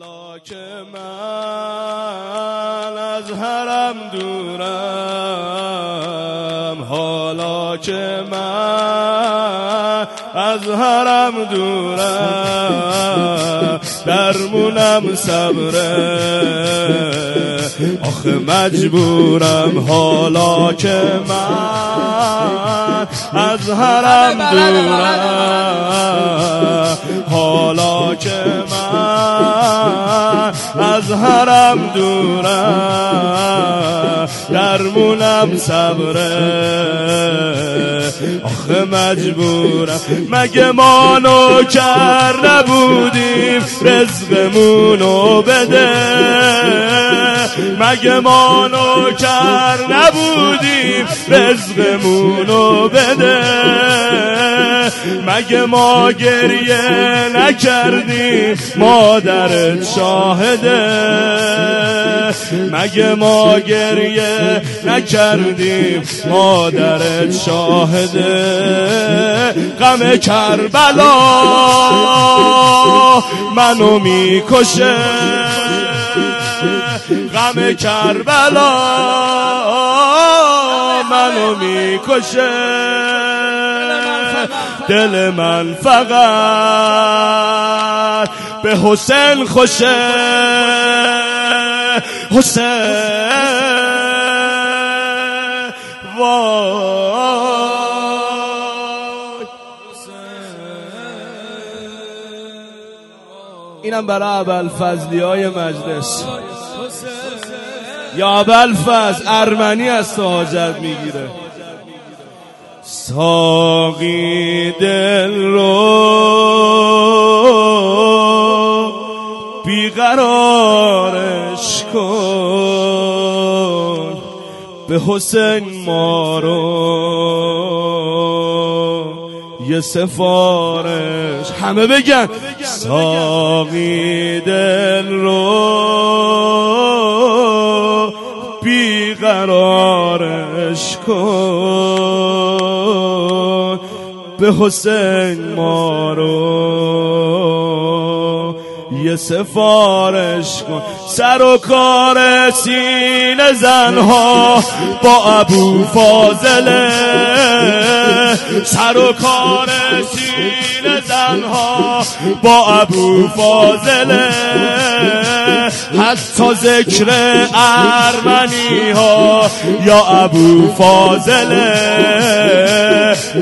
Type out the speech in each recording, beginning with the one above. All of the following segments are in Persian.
حالا که من از حرم دورم. حالا که من از حرم دورم. درمونم صبره. آخه مجبورم حالا که من از حرم دورم. دورم درمونم صبره. آخه مجبورم. مگه ما نوکر نبودیم؟ رزقمونو بده. مگه ما نوکر نبودیم؟ رزقمونو بده. مگه ما گریه نکردیم مادرت شاهده مگه ما گریه نکردیم مادرت شاهده غم کربلا منو می‌کشه. غم کربلا منو می‌کشه. دل من فقط به حسین خوشه. حسین. اینم برای اول فضلی های مجلس. یا فضل ارمنی از تو می‌گیره. ساقی دل رو بیقرارش کن به حسین ما رو یه سفارش همه بگن ساقی دل رو بیقرارش کن. به حسین ما رو سفارش کن. سر و کار سین زنها با ابو فاضله. سر و کار سین زنها با ابو فاضله. حتی ذکر ارمنی ها یا ابو فاضله.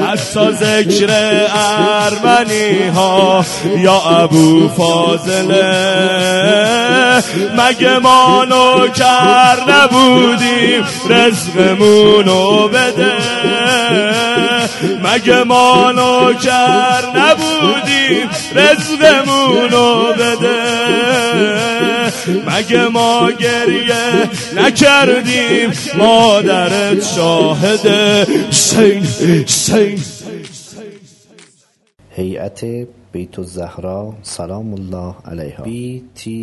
حتی ذکر ارمنی ها یا ابو فاضله مگه ما نوکر نبودیم رزقمونو بده؟ مگه ما نوکر نبودیم رزقمونو بده؟ مگه ما گریه نکردیم؟ مادرت شاهده سین سین هیئت بیت الزهرا سلام الله علیها. Btzs.ir